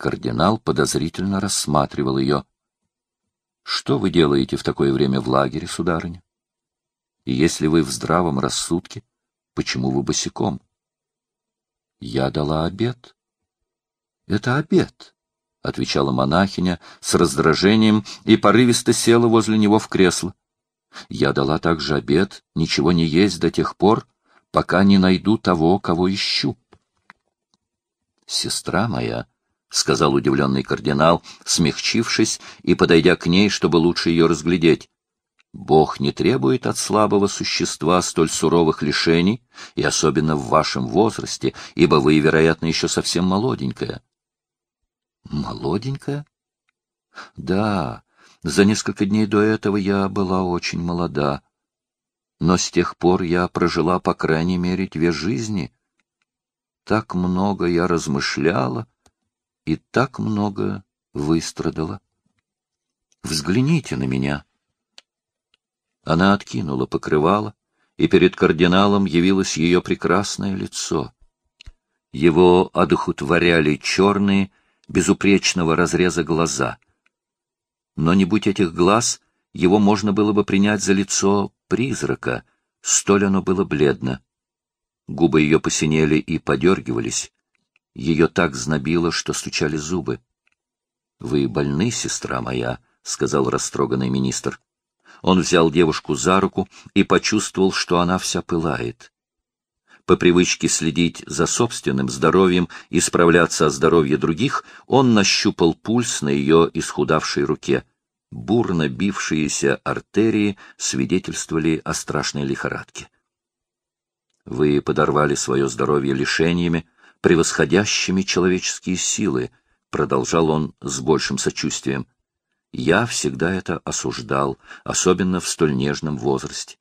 Кардинал подозрительно рассматривал ее. — Что вы делаете в такое время в лагере, сударыня? И если вы в здравом рассудке, почему вы босиком? — Я дала обед. — Это обед, — отвечала монахиня с раздражением и порывисто села возле него в кресло. — Я дала также обед ничего не есть до тех пор, пока не найду того, кого ищу. — Сестра моя, — сказал удивленный кардинал, смягчившись и подойдя к ней, чтобы лучше ее разглядеть. Бог не требует от слабого существа столь суровых лишений, и особенно в вашем возрасте, ибо вы, вероятно, еще совсем молоденькая. Молоденькая? Да, за несколько дней до этого я была очень молода. Но с тех пор я прожила, по крайней мере, две жизни. Так много я размышляла, и так много выстрадала. Взгляните на меня. Она откинула покрывало, и перед кардиналом явилось ее прекрасное лицо. Его одухотворяли черные, безупречного разреза глаза. Но не будь этих глаз, его можно было бы принять за лицо призрака, столь оно было бледно. Губы ее посинели и подергивались. Ее так знобило, что стучали зубы. — Вы больны, сестра моя, — сказал растроганный министр. Он взял девушку за руку и почувствовал, что она вся пылает. По привычке следить за собственным здоровьем и справляться о здоровье других, он нащупал пульс на ее исхудавшей руке. Бурно бившиеся артерии свидетельствовали о страшной лихорадке. Вы подорвали свое здоровье лишениями, превосходящими человеческие силы, продолжал он с большим сочувствием. Я всегда это осуждал, особенно в столь нежном возрасте.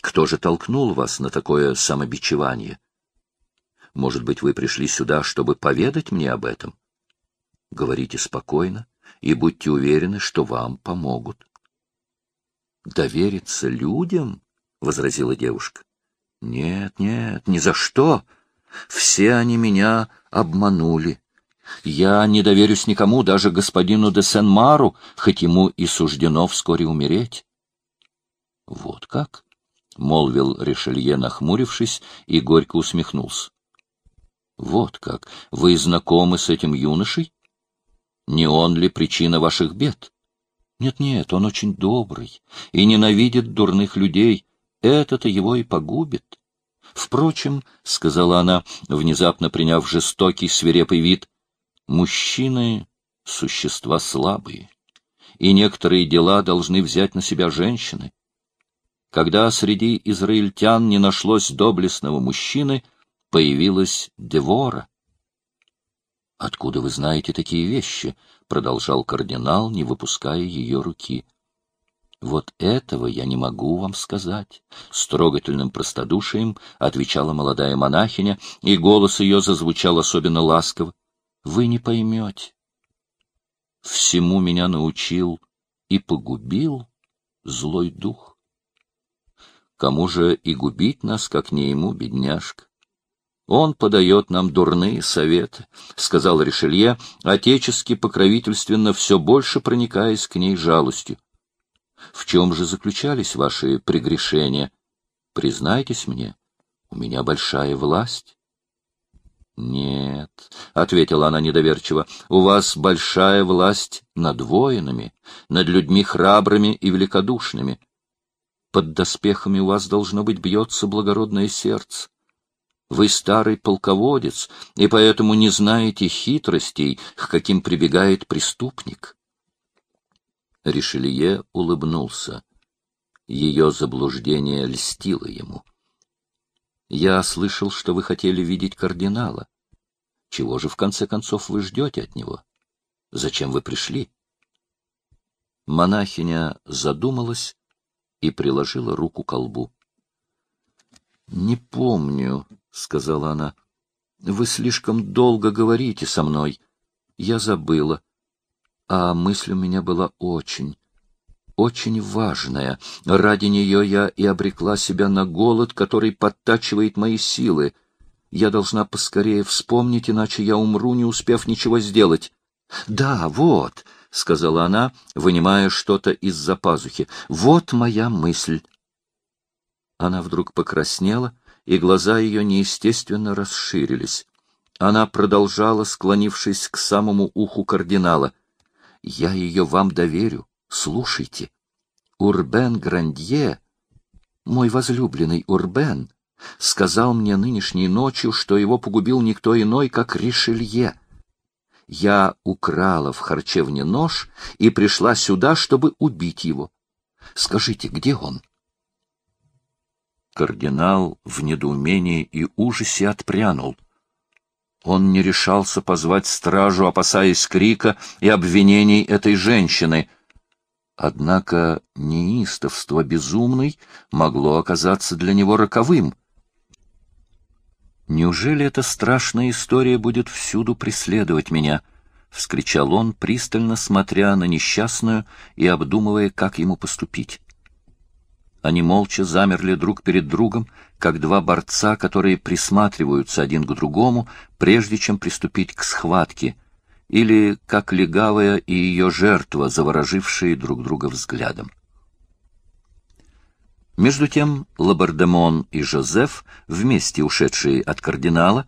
Кто же толкнул вас на такое самобичевание? Может быть, вы пришли сюда, чтобы поведать мне об этом? Говорите спокойно и будьте уверены, что вам помогут. Довериться людям? — возразила девушка. — Нет, нет, ни за что. Все они меня обманули. Я не доверюсь никому, даже господину де Сен-Мару, хоть ему и суждено вскоре умереть. — Вот как? — молвил Ришелье, нахмурившись, и горько усмехнулся. — Вот как! Вы знакомы с этим юношей? Не он ли причина ваших бед? Нет-нет, он очень добрый и ненавидит дурных людей. Это-то его и погубит. Впрочем, — сказала она, внезапно приняв жестокий, свирепый вид, — мужчины — существа слабые, и некоторые дела должны взять на себя женщины. Когда среди израильтян не нашлось доблестного мужчины, появилась Девора. — Откуда вы знаете такие вещи? — продолжал кардинал, не выпуская ее руки. — вот этого я не могу вам сказать, с простодушием отвечала молодая монахиня, и голос ее зазвучал особенно ласково. Вы не поймете. Всему меня научил и погубил злой дух. Кому же и губить нас, как не ему, бедняжка? Он подает нам дурные советы, — сказал Ришелье, отечески покровительственно, все больше проникаясь к ней жалостью. В чем же заключались ваши прегрешения? Признайтесь мне, у меня большая власть. Нет, — ответила она недоверчиво, — у вас большая власть над воинами, над людьми храбрыми и великодушными. Под доспехами у вас должно быть бьется благородное сердце. Вы старый полководец, и поэтому не знаете хитростей, к каким прибегает преступник. Ришелье улыбнулся. Ее заблуждение льстило ему. «Я слышал, что вы хотели видеть кардинала. Чего же, в конце концов, вы ждете от него? Зачем вы пришли?» Монахиня задумалась и приложила руку к колбу. «Не помню», — сказала она. «Вы слишком долго говорите со мной. Я забыла а мысль у меня была очень, очень важная. Ради нее я и обрекла себя на голод, который подтачивает мои силы. Я должна поскорее вспомнить, иначе я умру, не успев ничего сделать. — Да, вот, — сказала она, вынимая что-то из-за пазухи, — вот моя мысль. Она вдруг покраснела, и глаза ее неестественно расширились. Она продолжала, склонившись к самому уху кардинала. — Я ее вам доверю. Слушайте. Урбен Грандье, мой возлюбленный Урбен, сказал мне нынешней ночью, что его погубил никто иной, как Ришелье. Я украла в харчевне нож и пришла сюда, чтобы убить его. Скажите, где он? Кардинал в недоумении и ужасе отпрянул. Он не решался позвать стражу, опасаясь крика и обвинений этой женщины — Однако неистовство безумной могло оказаться для него роковым. «Неужели эта страшная история будет всюду преследовать меня?» — вскричал он, пристально смотря на несчастную и обдумывая, как ему поступить. Они молча замерли друг перед другом, как два борца, которые присматриваются один к другому, прежде чем приступить к схватке — или как легавая и ее жертва, заворожившие друг друга взглядом. Между тем Лабардемон и Жозеф, вместе ушедшие от кардинала,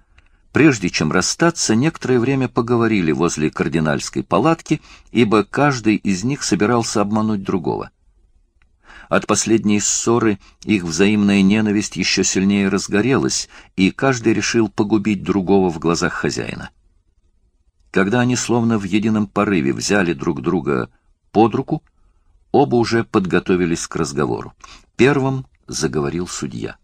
прежде чем расстаться, некоторое время поговорили возле кардинальской палатки, ибо каждый из них собирался обмануть другого. От последней ссоры их взаимная ненависть еще сильнее разгорелась, и каждый решил погубить другого в глазах хозяина. Когда они словно в едином порыве взяли друг друга под руку, оба уже подготовились к разговору. Первым заговорил судья.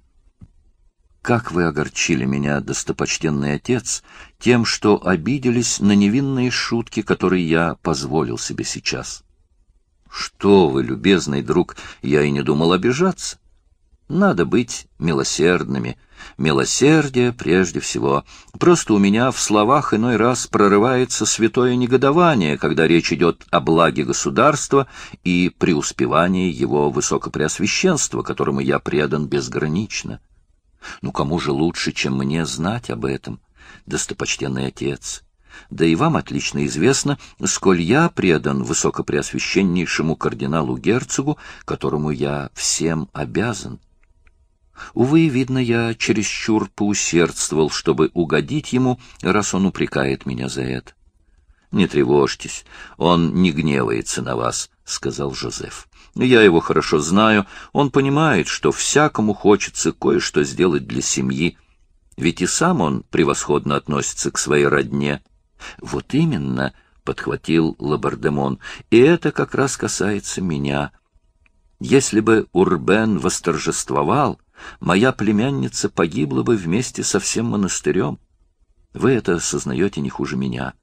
«Как вы огорчили меня, достопочтенный отец, тем, что обиделись на невинные шутки, которые я позволил себе сейчас». «Что вы, любезный друг, я и не думал обижаться. Надо быть милосердными, Милосердие прежде всего. Просто у меня в словах иной раз прорывается святое негодование, когда речь идет о благе государства и преуспевании его высокопреосвященства, которому я предан безгранично. Ну, кому же лучше, чем мне знать об этом, достопочтенный отец? Да и вам отлично известно, сколь я предан высокопреосвященнейшему кардиналу-герцогу, которому я всем обязан. Увы, видно, я чересчур поусердствовал, чтобы угодить ему, раз он упрекает меня за это. — Не тревожьтесь, он не гневается на вас, — сказал Жозеф. — Я его хорошо знаю, он понимает, что всякому хочется кое-что сделать для семьи, ведь и сам он превосходно относится к своей родне. — Вот именно, — подхватил Лабардемон, — и это как раз касается меня. Если бы Урбен восторжествовал, моя племянница погибла бы вместе со всем монастырем. Вы это осознаете не хуже меня.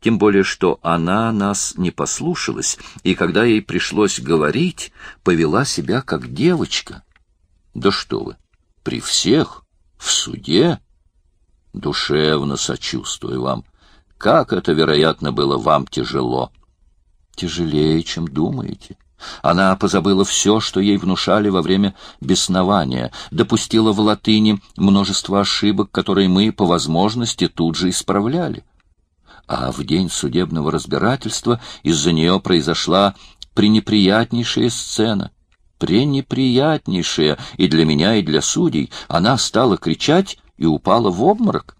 Тем более, что она нас не послушалась, и когда ей пришлось говорить, повела себя как девочка. Да что вы, при всех, в суде? Душевно сочувствую вам. Как это, вероятно, было вам тяжело? Тяжелее, чем думаете. — она позабыла все, что ей внушали во время беснования, допустила в латыни множество ошибок, которые мы, по возможности, тут же исправляли. А в день судебного разбирательства из-за нее произошла пренеприятнейшая сцена. Пренеприятнейшая и для меня, и для судей. Она стала кричать и упала в обморок.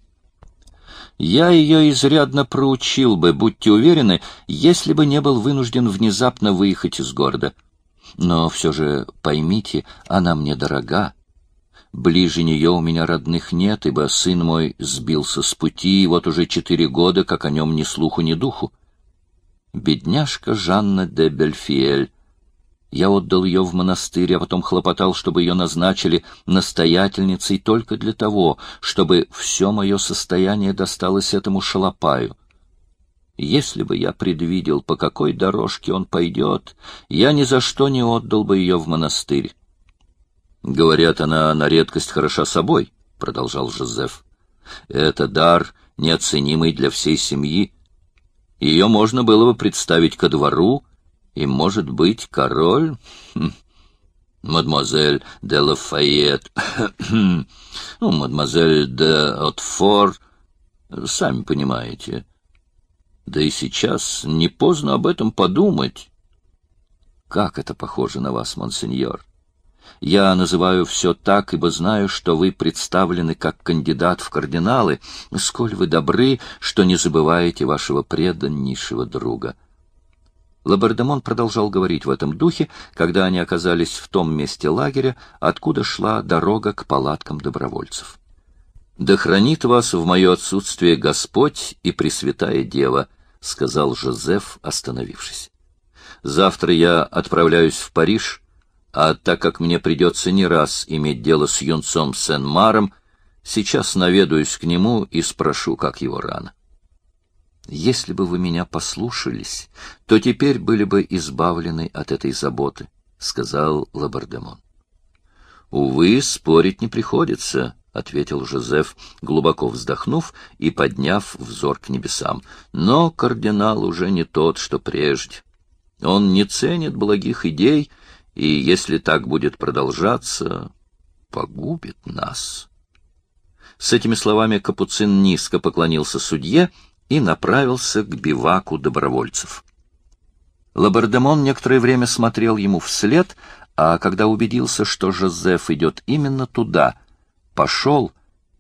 Я ее изрядно проучил бы, будьте уверены, если бы не был вынужден внезапно выехать из города. Но все же поймите, она мне дорога. Ближе нее у меня родных нет, ибо сын мой сбился с пути, и вот уже четыре года, как о нем ни слуху, ни духу. Бедняжка Жанна де Бельфиэль, я отдал ее в монастырь, а потом хлопотал, чтобы ее назначили настоятельницей только для того, чтобы все мое состояние досталось этому шалопаю. Если бы я предвидел, по какой дорожке он пойдет, я ни за что не отдал бы ее в монастырь. — Говорят, она на редкость хороша собой, — продолжал Жозеф. — Это дар, неоценимый для всей семьи. Ее можно было бы представить ко двору, и, может быть, король... Хм, мадемуазель де Лафайет, ну, мадемуазель де Отфор, сами понимаете. Да и сейчас не поздно об этом подумать. Как это похоже на вас, монсеньор? Я называю все так, ибо знаю, что вы представлены как кандидат в кардиналы, сколь вы добры, что не забываете вашего преданнейшего друга. Лабардемон продолжал говорить в этом духе, когда они оказались в том месте лагеря, откуда шла дорога к палаткам добровольцев. «Да хранит вас в мое отсутствие Господь и Пресвятая Дева», — сказал Жозеф, остановившись. «Завтра я отправляюсь в Париж, а так как мне придется не раз иметь дело с юнцом Сен-Маром, сейчас наведаюсь к нему и спрошу, как его рано. Если бы вы меня послушались, то теперь были бы избавлены от этой заботы, — сказал Лабардемон. — Увы, спорить не приходится, — ответил Жозеф, глубоко вздохнув и подняв взор к небесам. — Но кардинал уже не тот, что прежде. Он не ценит благих идей, и, если так будет продолжаться, погубит нас. С этими словами Капуцин низко поклонился судье и направился к биваку добровольцев. Лабардемон некоторое время смотрел ему вслед, а когда убедился, что Жозеф идет именно туда, пошел,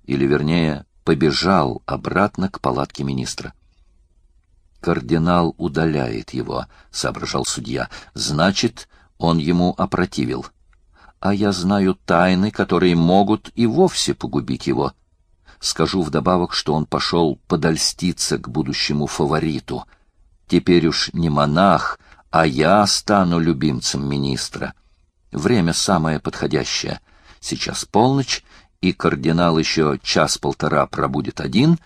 или, вернее, побежал обратно к палатке министра. «Кардинал удаляет его», — соображал судья. «Значит, он ему опротивил. А я знаю тайны, которые могут и вовсе погубить его». Скажу вдобавок, что он пошел подольститься к будущему фавориту. Теперь уж не монах, а я стану любимцем министра. Время самое подходящее. Сейчас полночь, и кардинал еще час-полтора пробудет один.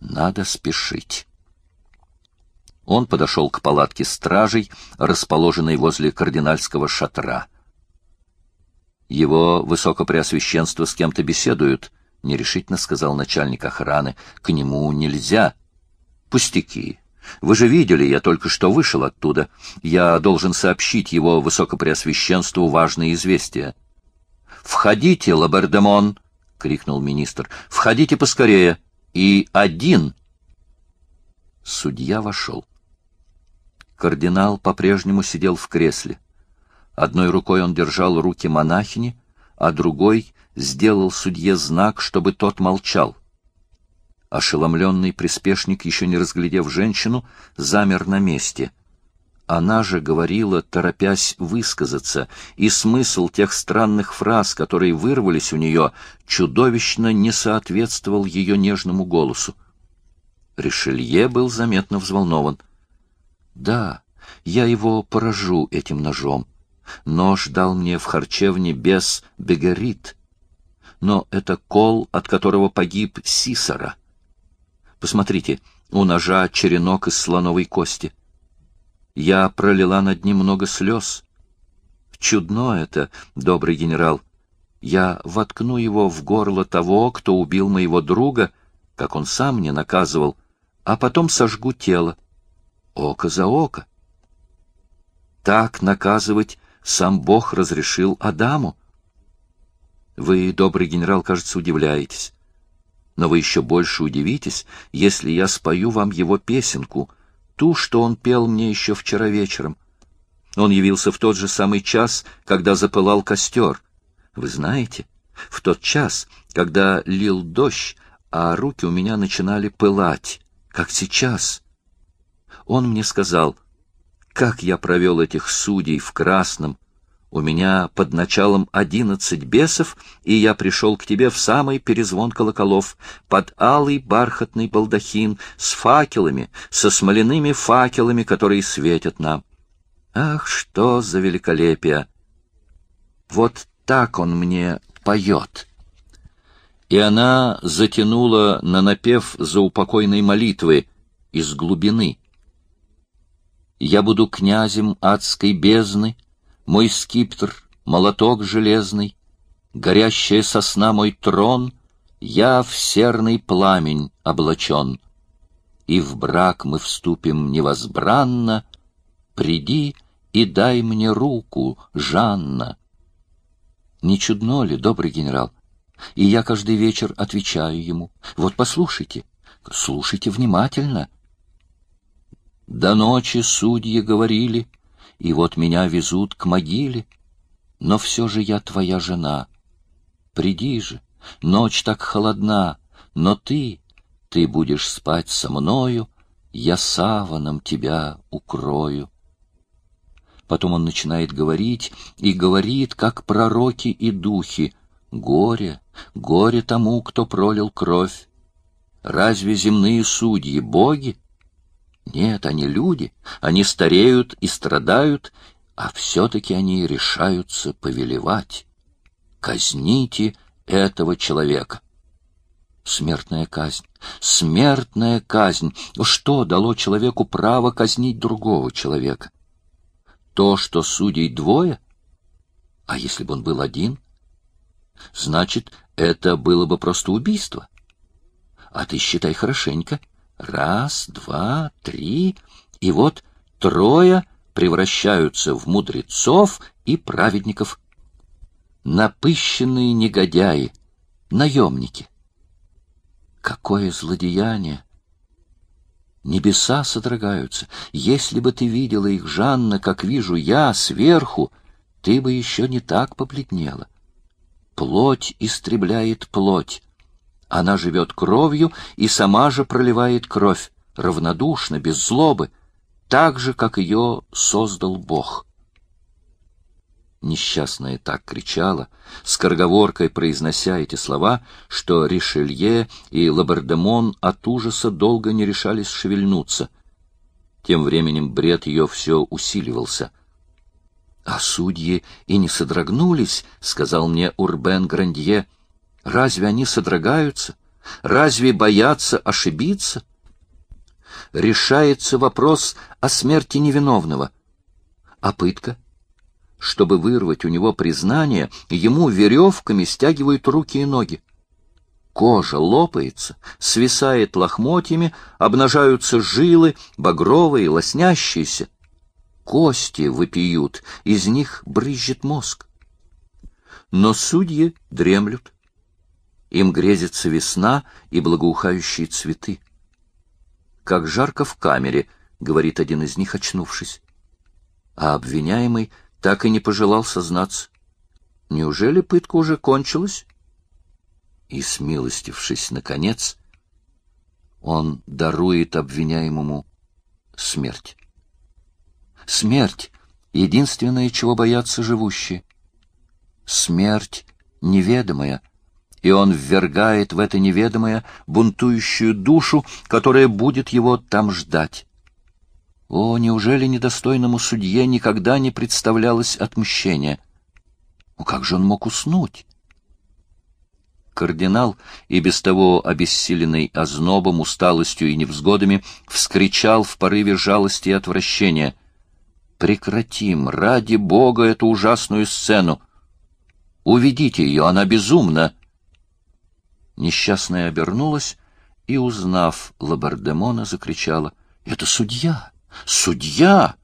Надо спешить. Он подошел к палатке стражей, расположенной возле кардинальского шатра. Его высокопреосвященство с кем-то беседуют —— нерешительно сказал начальник охраны. — К нему нельзя. — Пустяки. Вы же видели, я только что вышел оттуда. Я должен сообщить его высокопреосвященству важные известия. — Входите, Лабердемон! — крикнул министр. — Входите поскорее! И один! Судья вошел. Кардинал по-прежнему сидел в кресле. Одной рукой он держал руки монахини, а другой сделал судье знак, чтобы тот молчал. Ошеломленный приспешник, еще не разглядев женщину, замер на месте. Она же говорила, торопясь высказаться, и смысл тех странных фраз, которые вырвались у нее, чудовищно не соответствовал ее нежному голосу. Ришелье был заметно взволнован. «Да, я его поражу этим ножом. Нож дал мне в харчевне без бегарит, но это кол, от которого погиб Сисара. Посмотрите, у ножа черенок из слоновой кости. Я пролила над ним много слез. Чудно это, добрый генерал. Я воткну его в горло того, кто убил моего друга, как он сам мне наказывал, а потом сожгу тело. Око за око. Так наказывать сам Бог разрешил Адаму. Вы, добрый генерал, кажется, удивляетесь. Но вы еще больше удивитесь, если я спою вам его песенку, ту, что он пел мне еще вчера вечером. Он явился в тот же самый час, когда запылал костер. Вы знаете, в тот час, когда лил дождь, а руки у меня начинали пылать, как сейчас. Он мне сказал, как я провел этих судей в красном, у меня под началом одиннадцать бесов, и я пришел к тебе в самый перезвон колоколов, под алый бархатный балдахин, с факелами, со смоляными факелами, которые светят нам. Ах, что за великолепие! Вот так он мне поет. И она затянула на напев заупокойной молитвы из глубины. «Я буду князем адской бездны, мой скиптр, молоток железный, горящая сосна мой трон, я в серный пламень облачен. И в брак мы вступим невозбранно, приди и дай мне руку, Жанна. Не чудно ли, добрый генерал? И я каждый вечер отвечаю ему. Вот послушайте, слушайте внимательно. До ночи судьи говорили, и вот меня везут к могиле, но все же я твоя жена. Приди же, ночь так холодна, но ты, ты будешь спать со мною, я саваном тебя укрою. Потом он начинает говорить, и говорит, как пророки и духи, «Горе, горе тому, кто пролил кровь! Разве земные судьи — боги? Нет, они люди, они стареют и страдают, а все-таки они решаются повелевать. Казните этого человека!» Смертная казнь, смертная казнь. Что дало человеку право казнить другого человека? То, что судей двое? А если бы он был один? Значит, это было бы просто убийство. А ты считай хорошенько. Раз, два, три, и вот трое превращаются в мудрецов и праведников. Напыщенные негодяи, наемники — Какое злодеяние! Небеса содрогаются. Если бы ты видела их, Жанна, как вижу я, сверху, ты бы еще не так побледнела. Плоть истребляет плоть. Она живет кровью и сама же проливает кровь, равнодушно, без злобы, так же, как ее создал Бог. Несчастная так кричала, скороговоркой произнося эти слова, что Ришелье и Лабардемон от ужаса долго не решались шевельнуться. Тем временем бред ее все усиливался. — А судьи и не содрогнулись, — сказал мне Урбен Грандье. — Разве они содрогаются? Разве боятся ошибиться? Решается вопрос о смерти невиновного. А пытка? — чтобы вырвать у него признание, ему веревками стягивают руки и ноги. Кожа лопается, свисает лохмотьями, обнажаются жилы, багровые, лоснящиеся. Кости выпьют, из них брызжет мозг. Но судьи дремлют. Им грезится весна и благоухающие цветы. «Как жарко в камере», — говорит один из них, очнувшись. А обвиняемый — так и не пожелал сознаться. Неужели пытка уже кончилась? И, смилостившись наконец, он дарует обвиняемому смерть. Смерть — единственное, чего боятся живущие. Смерть неведомая, и он ввергает в это неведомое бунтующую душу, которая будет его там ждать. О, неужели недостойному судье никогда не представлялось отмщение? Ну как же он мог уснуть? Кардинал, и без того обессиленный ознобом, усталостью и невзгодами, вскричал в порыве жалости и отвращения. «Прекратим, ради Бога, эту ужасную сцену! Уведите ее, она безумна!» Несчастная обернулась и, узнав Лабардемона, закричала. «Это судья!» Судья!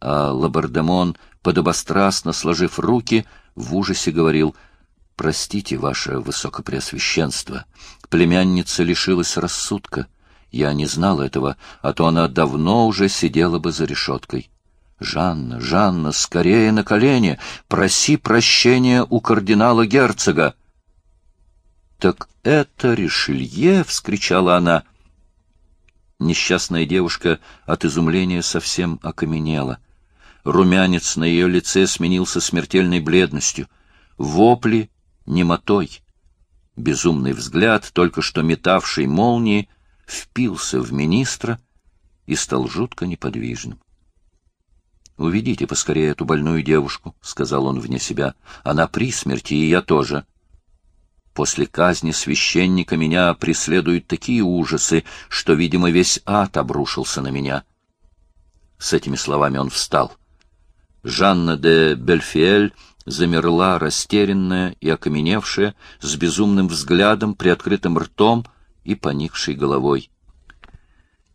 А Лабардемон, подобострастно сложив руки, в ужасе говорил, «Простите, ваше высокопреосвященство, племянница лишилась рассудка. Я не знал этого, а то она давно уже сидела бы за решеткой. Жанна, Жанна, скорее на колени, проси прощения у кардинала-герцога!» «Так это Ришелье!» — вскричала она. Несчастная девушка от изумления совсем окаменела. Румянец на ее лице сменился смертельной бледностью. Вопли — немотой. Безумный взгляд, только что метавший молнии, впился в министра и стал жутко неподвижным. «Уведите поскорее эту больную девушку», — сказал он вне себя. «Она при смерти, и я тоже». После казни священника меня преследуют такие ужасы, что, видимо, весь ад обрушился на меня. С этими словами он встал. Жанна де Бельфиэль замерла, растерянная и окаменевшая, с безумным взглядом, приоткрытым ртом и поникшей головой.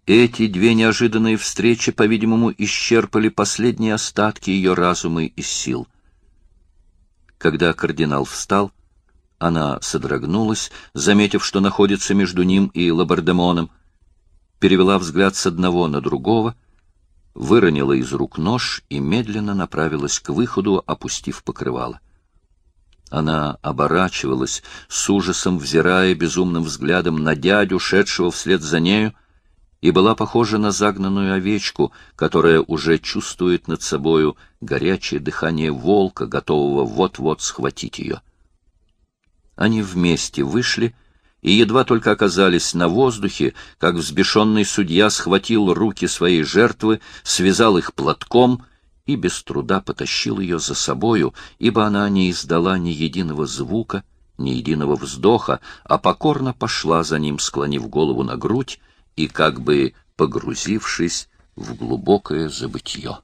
Эти две неожиданные встречи, по-видимому, исчерпали последние остатки ее разума и сил — Когда кардинал встал, она содрогнулась, заметив, что находится между ним и Лабардемоном, перевела взгляд с одного на другого, выронила из рук нож и медленно направилась к выходу, опустив покрывало. Она оборачивалась, с ужасом взирая безумным взглядом на дядю, шедшего вслед за нею, и была похожа на загнанную овечку, которая уже чувствует над собою горячее дыхание волка, готового вот-вот схватить ее. Они вместе вышли и едва только оказались на воздухе, как взбешенный судья схватил руки своей жертвы, связал их платком и без труда потащил ее за собою, ибо она не издала ни единого звука, ни единого вздоха, а покорно пошла за ним, склонив голову на грудь и как бы погрузившись в глубокое забытье.